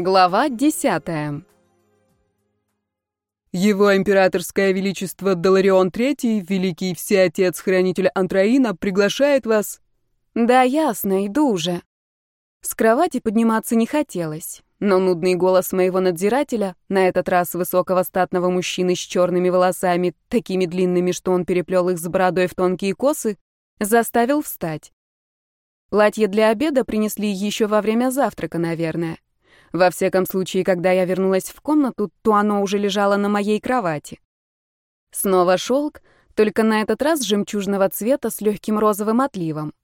Глава десятая. Его императорское величество Даларион III, великий всеотец-хранитель Антраина, приглашает вас. Да, ясно, иду уже. С кровати подниматься не хотелось, но нудный голос моего надзирателя, на этот раз высокого статного мужчины с черными волосами, такими длинными, что он переплел их с бородой в тонкие косы, заставил встать. Платье для обеда принесли еще во время завтрака, наверное. Во всяком случае, когда я вернулась в комнату, то оно уже лежало на моей кровати. Снова шелк, только на этот раз жемчужного цвета с легким розовым отливом.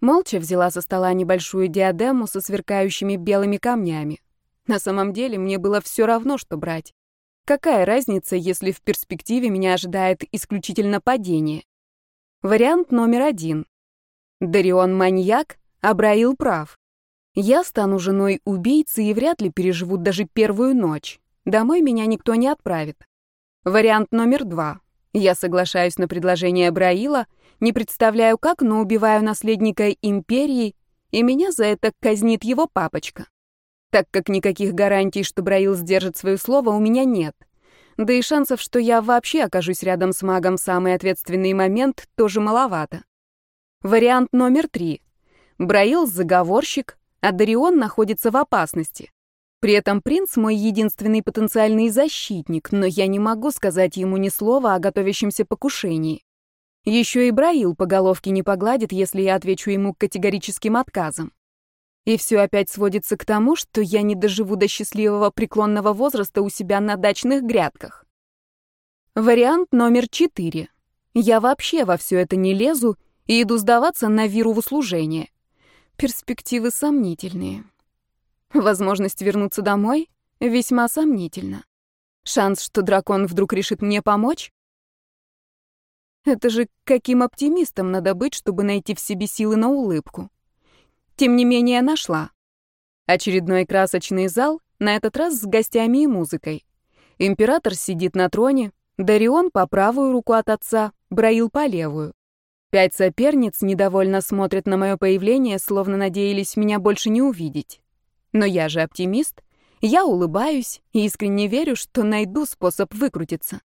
Молча взяла со стола небольшую диадему со сверкающими белыми камнями. На самом деле мне было все равно, что брать. Какая разница, если в перспективе меня ожидает исключительно падение? Вариант номер один. Дарион маньяк, Абраил прав. Я стану женой убийцы и вряд ли переживу даже первую ночь. Домой меня никто не отправит. Вариант номер два. Я соглашаюсь на предложение Браила, не представляю как, но убиваю наследника империи, и меня за это казнит его папочка. Так как никаких гарантий, что Браил сдержит свое слово, у меня нет. Да и шансов, что я вообще окажусь рядом с магом в самый ответственный момент, тоже маловато. Вариант номер три. Браил — заговорщик, а Дарион находится в опасности. При этом принц мой единственный потенциальный защитник, но я не могу сказать ему ни слова о готовящемся покушении. Еще и Браил по головке не погладит, если я отвечу ему категорическим отказом. И все опять сводится к тому, что я не доживу до счастливого преклонного возраста у себя на дачных грядках. Вариант номер четыре. Я вообще во все это не лезу и иду сдаваться на виру в услужение. Перспективы сомнительные. Возможность вернуться домой весьма сомнительна. Шанс, что дракон вдруг решит мне помочь? Это же каким оптимистом надо быть, чтобы найти в себе силы на улыбку. Тем не менее, нашла. Очередной красочный зал, на этот раз с гостями и музыкой. Император сидит на троне, Дарион по правую руку от отца, Браил по левую. Пять соперниц недовольно смотрят на мое появление, словно надеялись меня больше не увидеть. Но я же оптимист. Я улыбаюсь и искренне верю, что найду способ выкрутиться.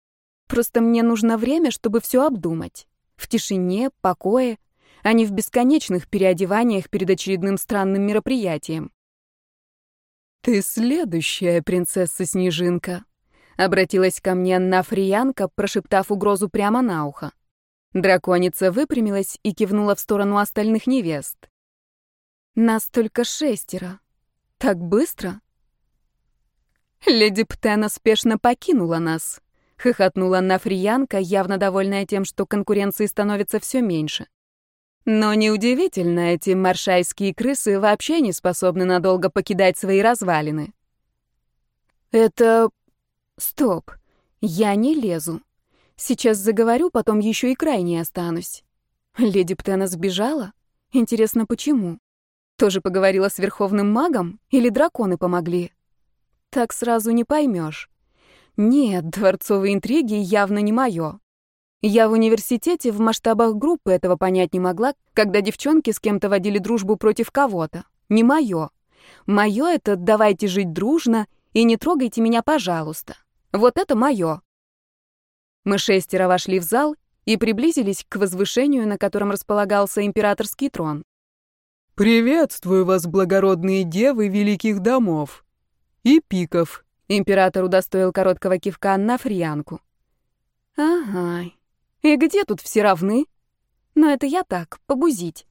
Просто мне нужно время, чтобы все обдумать. В тишине, покое, а не в бесконечных переодеваниях перед очередным странным мероприятием. «Ты следующая принцесса-снежинка», — обратилась ко мне Нафриянка, прошептав угрозу прямо на ухо. Драконица выпрямилась и кивнула в сторону остальных невест. «Нас только шестеро. Так быстро?» «Леди Птена спешно покинула нас», — хохотнула Нафриянка, явно довольная тем, что конкуренции становится все меньше. Но неудивительно, эти маршайские крысы вообще не способны надолго покидать свои развалины. «Это... Стоп. Я не лезу. Сейчас заговорю, потом еще и крайне останусь. Леди Птена сбежала? Интересно, почему? Тоже поговорила с верховным магом или драконы помогли? Так сразу не поймешь. Нет, дворцовые интриги явно не мое. Я в университете в масштабах группы этого понять не могла, когда девчонки с кем-то водили дружбу против кого-то. Не мое. Мое — это давайте жить дружно и не трогайте меня, пожалуйста. Вот это мое. Мы шестеро вошли в зал и приблизились к возвышению, на котором располагался императорский трон. «Приветствую вас, благородные девы великих домов и пиков», император удостоил короткого кивка на фриянку. «Ага, и где тут все равны? Но это я так, побузить».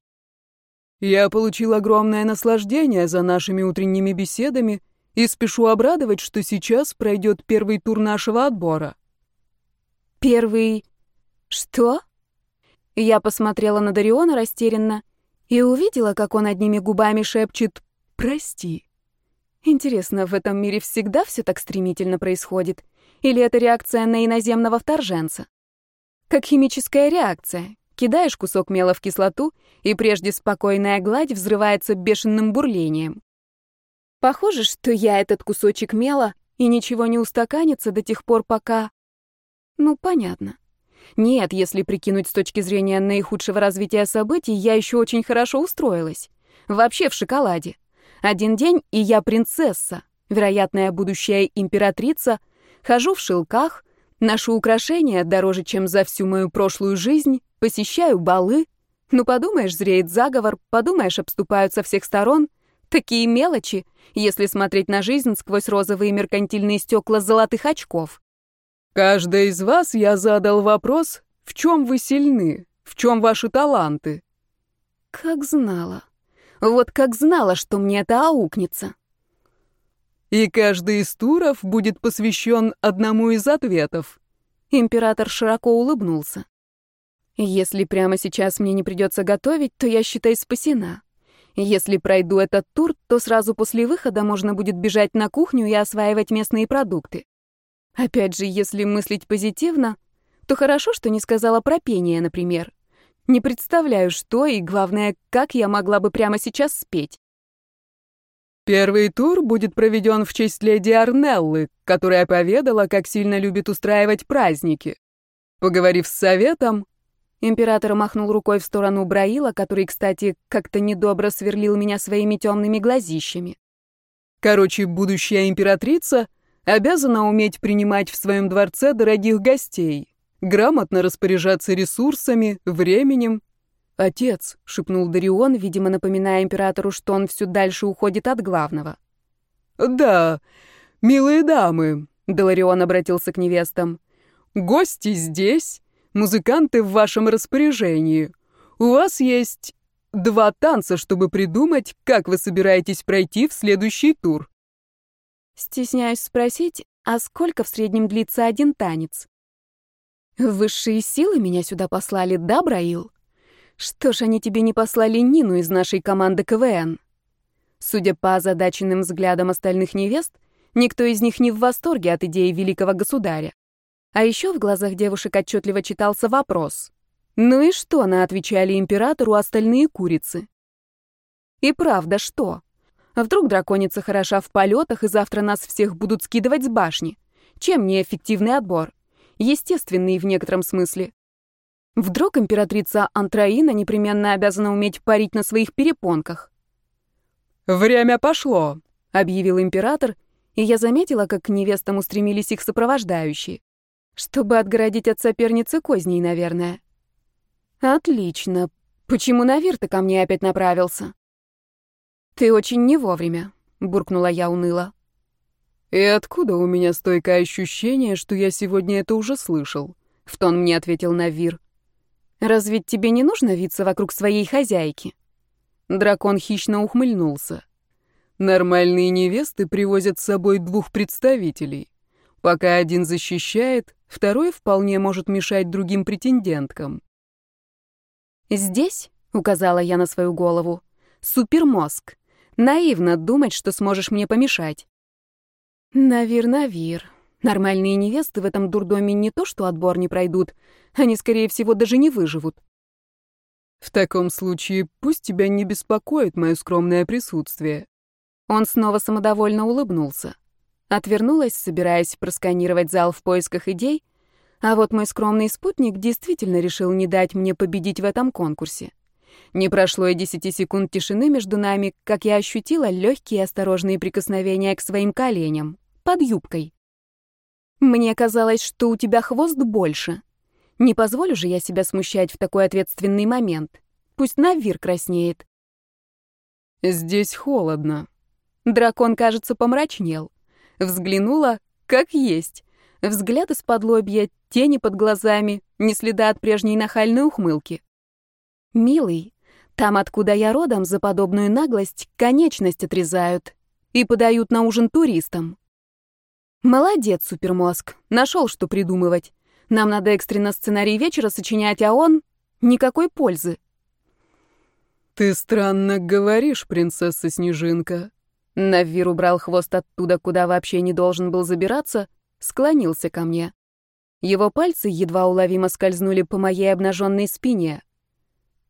«Я получил огромное наслаждение за нашими утренними беседами и спешу обрадовать, что сейчас пройдет первый тур нашего отбора». Первый... Что? Я посмотрела на Дариона растерянно и увидела, как он одними губами шепчет «Прости». Интересно, в этом мире всегда все так стремительно происходит? Или это реакция на иноземного вторженца? Как химическая реакция. Кидаешь кусок мела в кислоту, и прежде спокойная гладь взрывается бешеным бурлением. Похоже, что я этот кусочек мела, и ничего не устаканится до тех пор, пока... Ну, понятно. Нет, если прикинуть с точки зрения наихудшего развития событий, я еще очень хорошо устроилась. Вообще в шоколаде. Один день, и я принцесса. вероятная будущая императрица, хожу в шелках, ношу украшения дороже, чем за всю мою прошлую жизнь, посещаю балы. Ну, подумаешь, зреет заговор, подумаешь, обступают со всех сторон. Такие мелочи, если смотреть на жизнь сквозь розовые меркантильные стекла золотых очков. Каждый из вас я задал вопрос, в чем вы сильны, в чем ваши таланты. Как знала. Вот как знала, что мне это аукнется. И каждый из туров будет посвящен одному из ответов. Император широко улыбнулся. Если прямо сейчас мне не придется готовить, то я, считай, спасена. Если пройду этот тур, то сразу после выхода можно будет бежать на кухню и осваивать местные продукты. Опять же, если мыслить позитивно, то хорошо, что не сказала про пение, например. Не представляю, что и, главное, как я могла бы прямо сейчас спеть. Первый тур будет проведен в честь леди Арнеллы, которая поведала, как сильно любит устраивать праздники. Поговорив с советом, император махнул рукой в сторону Браила, который, кстати, как-то недобро сверлил меня своими темными глазищами. Короче, будущая императрица обязана уметь принимать в своем дворце дорогих гостей, грамотно распоряжаться ресурсами, временем. «Отец», — шепнул Дарион, видимо, напоминая императору, что он все дальше уходит от главного. «Да, милые дамы», — Даларион обратился к невестам, — «гости здесь, музыканты в вашем распоряжении. У вас есть два танца, чтобы придумать, как вы собираетесь пройти в следующий тур». Стесняюсь спросить, а сколько в среднем длится один танец? Высшие силы меня сюда послали, да, Браил? Что ж они тебе не послали Нину из нашей команды КВН? Судя по озадаченным взглядам остальных невест, никто из них не в восторге от идеи великого государя. А еще в глазах девушек отчетливо читался вопрос. Ну и что на отвечали императору остальные курицы? И правда, что? А вдруг драконица хороша в полетах, и завтра нас всех будут скидывать с башни? Чем не эффективный отбор? Естественный в некотором смысле. Вдруг императрица Антраина непременно обязана уметь парить на своих перепонках? «Время пошло», — объявил император, и я заметила, как к невестам устремились их сопровождающие. Чтобы отгородить от соперницы козней, наверное. Отлично. Почему Навир-то ко мне опять направился? «Ты очень не вовремя», — буркнула я уныло. «И откуда у меня стойкое ощущение, что я сегодня это уже слышал?» — в тон мне ответил Навир. «Разве тебе не нужно виться вокруг своей хозяйки?» Дракон хищно ухмыльнулся. «Нормальные невесты привозят с собой двух представителей. Пока один защищает, второй вполне может мешать другим претенденткам». «Здесь», — указала я на свою голову, — «супермозг. Наивно думать, что сможешь мне помешать. Навир, Навир. Нормальные невесты в этом дурдоме не то, что отбор не пройдут, они, скорее всего, даже не выживут. В таком случае пусть тебя не беспокоит мое скромное присутствие. Он снова самодовольно улыбнулся. Отвернулась, собираясь просканировать зал в поисках идей, а вот мой скромный спутник действительно решил не дать мне победить в этом конкурсе. Не прошло и десяти секунд тишины между нами, как я ощутила легкие осторожные прикосновения к своим коленям, под юбкой. Мне казалось, что у тебя хвост больше. Не позволю же я себя смущать в такой ответственный момент. Пусть Навир краснеет. Здесь холодно. Дракон, кажется, помрачнел. Взглянула, как есть. Взгляд из-под лобья, тени под глазами, не следа от прежней нахальной ухмылки. «Милый, там, откуда я родом, за подобную наглость конечность отрезают и подают на ужин туристам. Молодец, супермозг, нашел, что придумывать. Нам надо экстренно сценарий вечера сочинять, а он — никакой пользы. «Ты странно говоришь, принцесса Снежинка». Навир убрал хвост оттуда, куда вообще не должен был забираться, склонился ко мне. Его пальцы едва уловимо скользнули по моей обнаженной спине.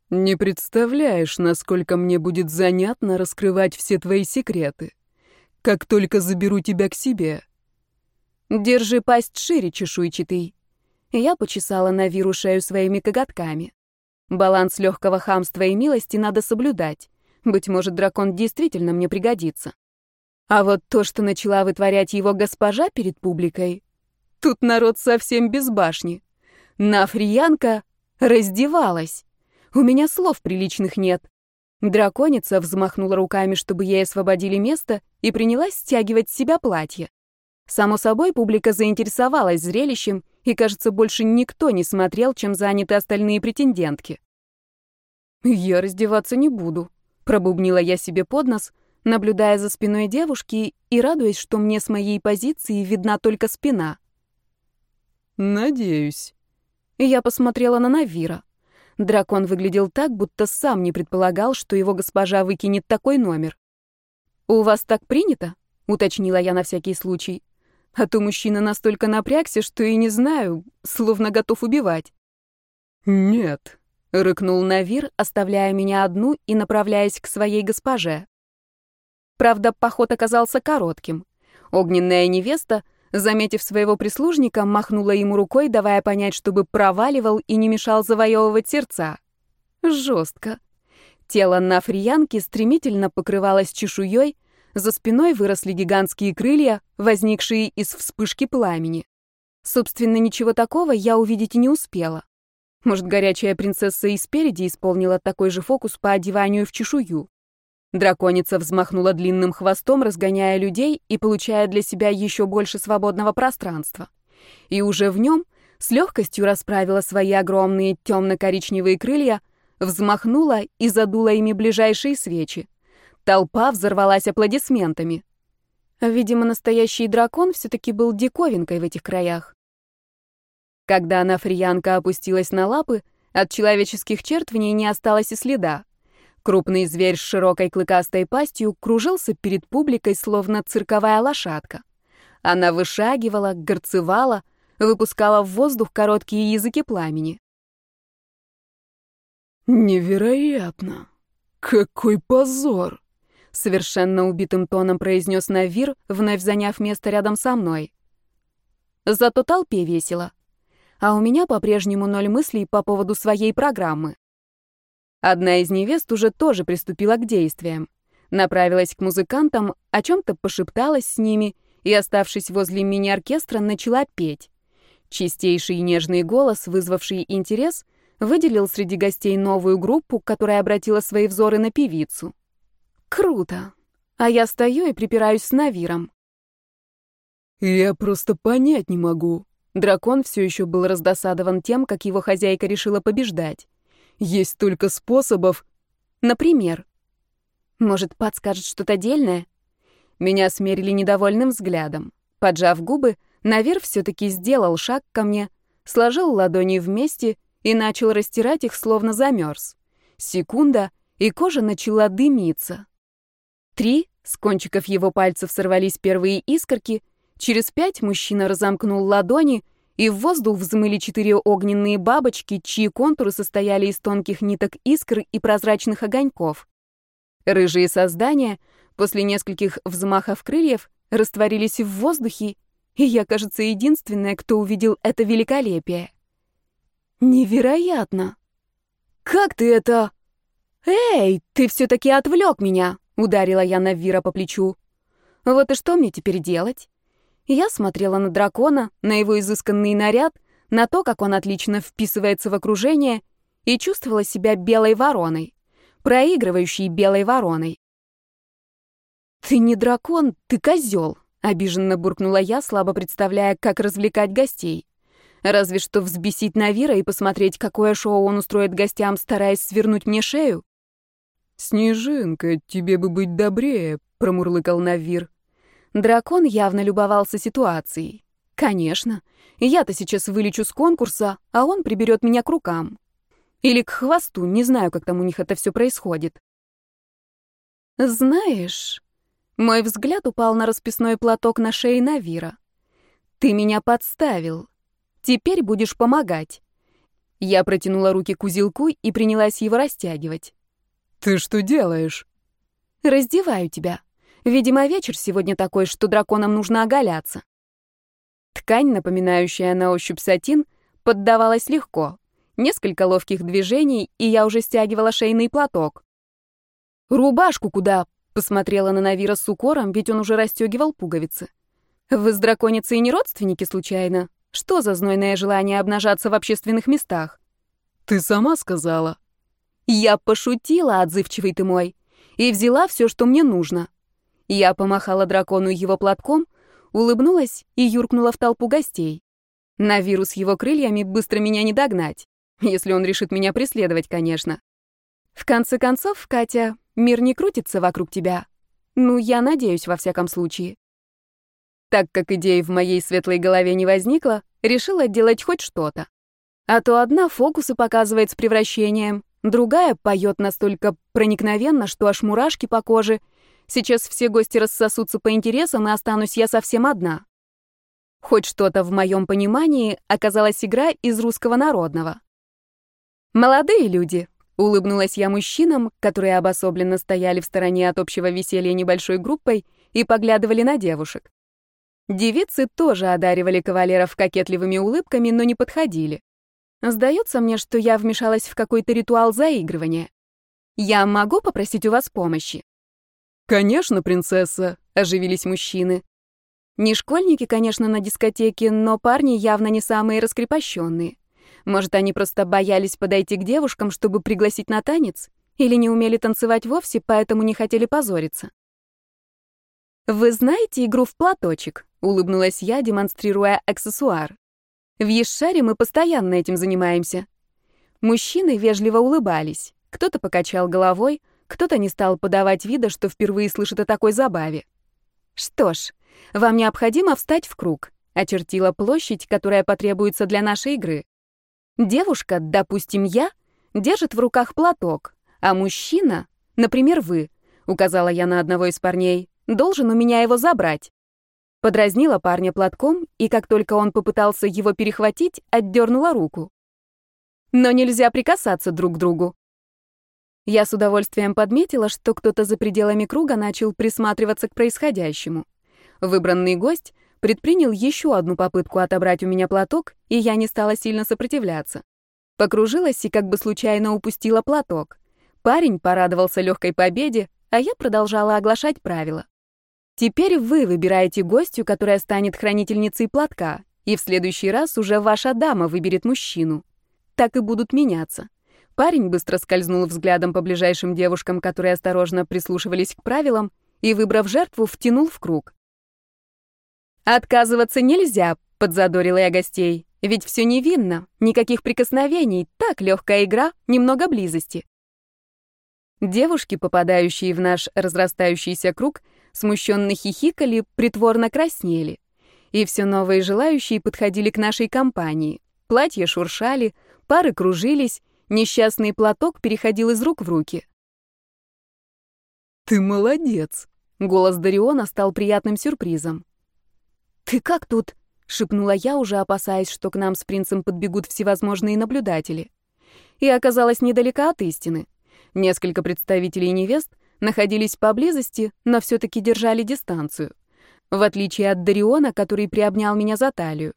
Не представляешь, насколько мне будет занятно раскрывать все твои секреты. Как только заберу тебя к себе. Держи пасть шире, чешуйчатый. Я почесала на виру шею своими коготками. Баланс легкого хамства и милости надо соблюдать. Быть может, дракон действительно мне пригодится. А вот то, что начала вытворять его госпожа перед публикой, тут народ совсем без башни. Нафриянка раздевалась. У меня слов приличных нет. Драконица взмахнула руками, чтобы ей освободили место, и принялась стягивать с себя платье. Само собой, публика заинтересовалась зрелищем, и, кажется, больше никто не смотрел, чем заняты остальные претендентки. «Я раздеваться не буду», — пробубнила я себе под нос, наблюдая за спиной девушки и радуясь, что мне с моей позиции видна только спина. «Надеюсь». Я посмотрела на Навира. Дракон выглядел так, будто сам не предполагал, что его госпожа выкинет такой номер. «У вас так принято?» — уточнила я на всякий случай. А то мужчина настолько напрягся, что и не знаю, словно готов убивать. «Нет», — рыкнул Навир, оставляя меня одну и направляясь к своей госпоже. Правда, поход оказался коротким. Огненная невеста, заметив своего прислужника, махнула ему рукой, давая понять, чтобы проваливал и не мешал завоевывать сердца. Жестко. Тело нафриянки стремительно покрывалось чешуей, за спиной выросли гигантские крылья, возникшие из вспышки пламени. Собственно, ничего такого я увидеть и не успела. Может, горячая принцесса и спереди исполнила такой же фокус по одеванию в чешую. Драконица взмахнула длинным хвостом, разгоняя людей и получая для себя еще больше свободного пространства. И уже в нем с легкостью расправила свои огромные темно-коричневые крылья, взмахнула и задула ими ближайшие свечи. Толпа взорвалась аплодисментами. Видимо, настоящий дракон все-таки был диковинкой в этих краях. Когда Нафриянка опустилась на лапы, от человеческих черт в ней не осталось и следа. Крупный зверь с широкой клыкастой пастью кружился перед публикой, словно цирковая лошадка. Она вышагивала, горцевала, выпускала в воздух короткие языки пламени. «Невероятно! Какой позор!» Совершенно убитым тоном произнес Навир, вновь заняв место рядом со мной. Зато толпе весело. А у меня по-прежнему ноль мыслей по поводу своей программы. Одна из невест уже тоже приступила к действиям. Направилась к музыкантам, о чем-то пошепталась с ними и, оставшись возле мини-оркестра, начала петь. Чистейший и нежный голос, вызвавший интерес, выделил среди гостей новую группу, которая обратила свои взоры на певицу. Круто. А я стою и припираюсь с Навиром. Я просто понять не могу. Дракон все еще был раздосадован тем, как его хозяйка решила побеждать. Есть столько способов. Например. Может, подскажет что-то дельное? Меня смерили недовольным взглядом. Поджав губы, Навер все-таки сделал шаг ко мне, сложил ладони вместе и начал растирать их, словно замерз. Секунда, и кожа начала дымиться. Три, с кончиков его пальцев сорвались первые искорки, через пять мужчина разомкнул ладони — и в воздух взмыли четыре огненные бабочки, чьи контуры состояли из тонких ниток искр и прозрачных огоньков. Рыжие создания после нескольких взмахов крыльев растворились в воздухе, и я, кажется, единственная, кто увидел это великолепие. Невероятно! Как ты это... Эй, ты все-таки отвлек меня! Ударила я Навира по плечу. Вот и что мне теперь делать? Я смотрела на дракона, на его изысканный наряд, на то, как он отлично вписывается в окружение, и чувствовала себя белой вороной, проигрывающей белой вороной. «Ты не дракон, ты козел», — обиженно буркнула я, слабо представляя, как развлекать гостей. Разве что взбесить Навира и посмотреть, какое шоу он устроит гостям, стараясь свернуть мне шею. «Снежинка, тебе бы быть добрее», — промурлыкал Навир. Дракон явно любовался ситуацией. Конечно, я-то сейчас вылечу с конкурса, а он приберет меня к рукам. Или к хвосту, не знаю, как там у них это все происходит. Знаешь, мой взгляд упал на расписной платок на шее Навира. Ты меня подставил. Теперь будешь помогать. Я протянула руки к узелку и принялась его растягивать. Ты что делаешь? Раздеваю тебя. Видимо, вечер сегодня такой, что драконам нужно оголяться. Ткань, напоминающая на ощупь сатин, поддавалась легко. Несколько ловких движений, и я уже стягивала шейный платок. «Рубашку куда?» — Посмотрела на Навира с укором, ведь он уже расстегивал пуговицы. «Вы с драконицей не родственники, случайно? Что за знойное желание обнажаться в общественных местах?» «Ты сама сказала». «Я пошутила, отзывчивый ты мой, и взяла все, что мне нужно». Я помахала дракону его платком, улыбнулась и юркнула в толпу гостей. На вирус его крыльями быстро меня не догнать, если он решит меня преследовать, конечно. В конце концов, Катя, мир не крутится вокруг тебя. Ну, я надеюсь, во всяком случае. Так как идеи в моей светлой голове не возникло, решила делать хоть что-то. А то одна фокусы показывает с превращением, другая поет настолько проникновенно, что аж мурашки по коже. Сейчас все гости рассосутся по интересам, и останусь я совсем одна. Хоть что-то в моем понимании оказалась игра из русского народного. Молодые люди, Улыбнулась я мужчинам, которые обособленно стояли в стороне от общего веселья небольшой группой и поглядывали на девушек. Девицы тоже одаривали кавалеров кокетливыми улыбками, но не подходили. Сдается мне, что я вмешалась в какой-то ритуал заигрывания. Я могу попросить у вас помощи? Конечно, принцесса, оживились мужчины. Не школьники, конечно, на дискотеке, но парни явно не самые раскрепощенные. Может, они просто боялись подойти к девушкам, чтобы пригласить на танец? Или не умели танцевать вовсе, поэтому не хотели позориться? «Вы знаете игру в платочек?» — улыбнулась я, демонстрируя аксессуар. «В Ешаре мы постоянно этим занимаемся». Мужчины вежливо улыбались. Кто-то покачал головой, кто-то не стал подавать вида, что впервые слышит о такой забаве. «Что ж, вам необходимо встать в круг», — очертила площадь, которая потребуется для нашей игры. Девушка, допустим, я, держит в руках платок, а мужчина, например, вы, указала я на одного из парней, должен у меня его забрать. Подразнила парня платком, и как только он попытался его перехватить, отдернула руку. Но нельзя прикасаться друг к другу. Я с удовольствием подметила, что кто-то за пределами круга начал присматриваться к происходящему. Выбранный гость предпринял еще одну попытку отобрать у меня платок, и я не стала сильно сопротивляться. Покружилась и как бы случайно упустила платок. Парень порадовался легкой победе, а я продолжала оглашать правила. Теперь вы выбираете гостью, которая станет хранительницей платка, и в следующий раз уже ваша дама выберет мужчину. Так и будут меняться. Парень быстро скользнул взглядом по ближайшим девушкам, которые осторожно прислушивались к правилам, и, выбрав жертву, втянул в круг. «Отказываться нельзя», — подзадорила я гостей. «Ведь все невинно, никаких прикосновений, так легкая игра, немного близости». Девушки, попадающие в наш разрастающийся круг, смущенно хихикали, притворно краснели. И все новые желающие подходили к нашей компании. Платья шуршали, пары кружились, несчастный платок переходил из рук в руки. «Ты молодец!» — голос Дариона стал приятным сюрпризом. «Ты как тут?» — шепнула я, уже опасаясь, что к нам с принцем подбегут всевозможные наблюдатели. И оказалась недалека от истины. Несколько представителей невест находились поблизости, но все-таки держали дистанцию. В отличие от Дариона, который приобнял меня за талию.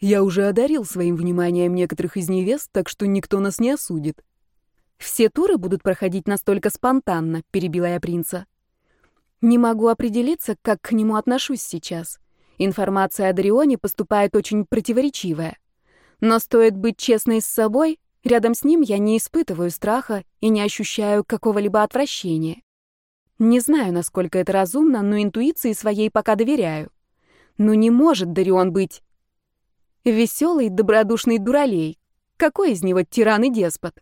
Я уже одарил своим вниманием некоторых из невест, так что никто нас не осудит. Все туры будут проходить настолько спонтанно, перебила я принца. Не могу определиться, как к нему отношусь сейчас. Информация о Дарионе поступает очень противоречивая. Но стоит быть честной с собой, рядом с ним я не испытываю страха и не ощущаю какого-либо отвращения. Не знаю, насколько это разумно, но интуиции своей пока доверяю. Ну не может Дарион быть веселый, добродушный дуралей. Какой из него тиран и деспот?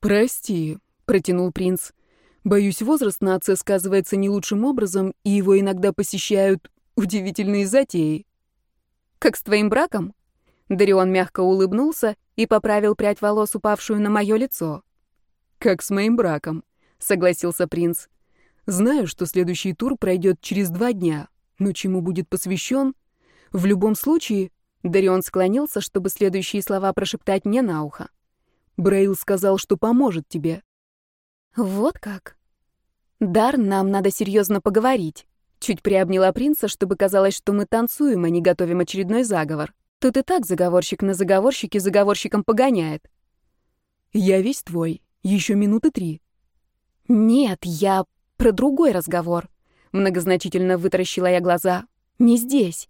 «Прости», — протянул принц. «Боюсь, возраст на отце сказывается не лучшим образом, и его иногда посещают Удивительные затеи. Как с твоим браком? Дарион мягко улыбнулся и поправил прядь волос, упавшую на мое лицо. Как с моим браком, согласился принц. Знаю, что следующий тур пройдет через два дня, но чему будет посвящен? В любом случае, Дарион склонился, чтобы следующие слова прошептать мне на ухо. Брейл сказал, что поможет тебе. Вот как. Дар, нам надо серьезно поговорить. Чуть приобняла принца, чтобы казалось, что мы танцуем, а не готовим очередной заговор. Тут и так заговорщик на заговорщике заговорщиком погоняет. Я весь твой. Еще минуты три. Нет, я про другой разговор. Многозначительно вытаращила я глаза. Не здесь.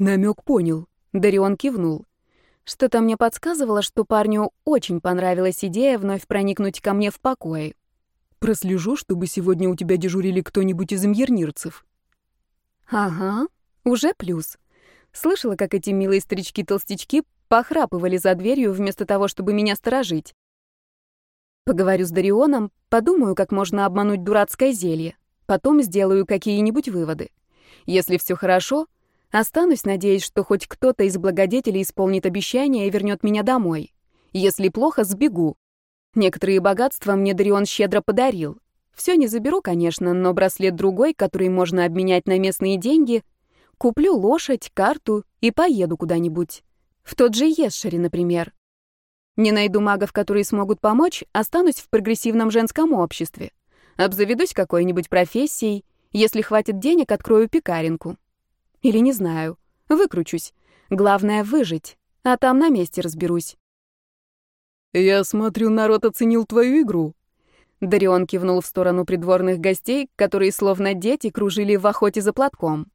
Намек понял. Дарион кивнул. Что-то мне подсказывало, что парню очень понравилась идея вновь проникнуть ко мне в покое. Прослежу, чтобы сегодня у тебя дежурили кто-нибудь из имьернирцев. Ага, уже плюс. Слышала, как эти милые старички-толстячки похрапывали за дверью вместо того, чтобы меня сторожить. Поговорю с Дарионом, подумаю, как можно обмануть дурацкое зелье. Потом сделаю какие-нибудь выводы. Если все хорошо, останусь, надеясь, что хоть кто-то из благодетелей исполнит обещание и вернет меня домой. Если плохо, сбегу. Некоторые богатства мне Дарион щедро подарил. Все не заберу, конечно, но браслет другой, который можно обменять на местные деньги, куплю лошадь, карту и поеду куда-нибудь. В тот же Ешере, например. Не найду магов, которые смогут помочь, останусь в прогрессивном женском обществе. Обзаведусь какой-нибудь профессией. Если хватит денег, открою пекаренку. Или не знаю. Выкручусь. Главное — выжить. А там на месте разберусь. «Я смотрю, народ оценил твою игру». Дарион кивнул в сторону придворных гостей, которые словно дети кружили в охоте за платком.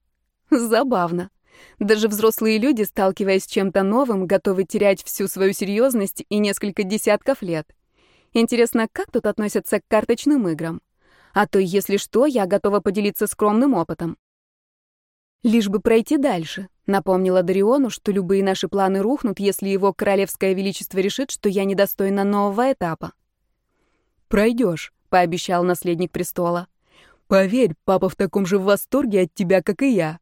Забавно. Даже взрослые люди, сталкиваясь с чем-то новым, готовы терять всю свою серьезность и несколько десятков лет. Интересно, как тут относятся к карточным играм? А то, если что, я готова поделиться скромным опытом. Лишь бы пройти дальше, напомнила Дариону, что любые наши планы рухнут, если его королевское величество решит, что я недостойна нового этапа. Пройдешь, пообещал наследник престола. Поверь, папа в таком же восторге от тебя, как и я.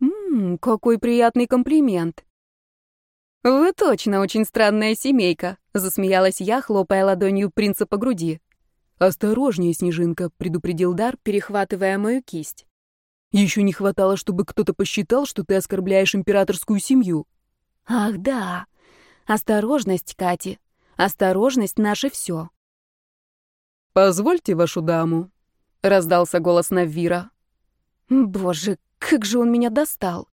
Ммм, какой приятный комплимент. Вы точно очень странная семейка, засмеялась я, хлопая ладонью принца по груди. Осторожнее, Снежинка, предупредил Дар, перехватывая мою кисть. Еще не хватало, чтобы кто-то посчитал, что ты оскорбляешь императорскую семью. Ах, да. Осторожность, Кати. Осторожность наше все. Позвольте вашу даму, раздался голос Навира. Боже, как же он меня достал!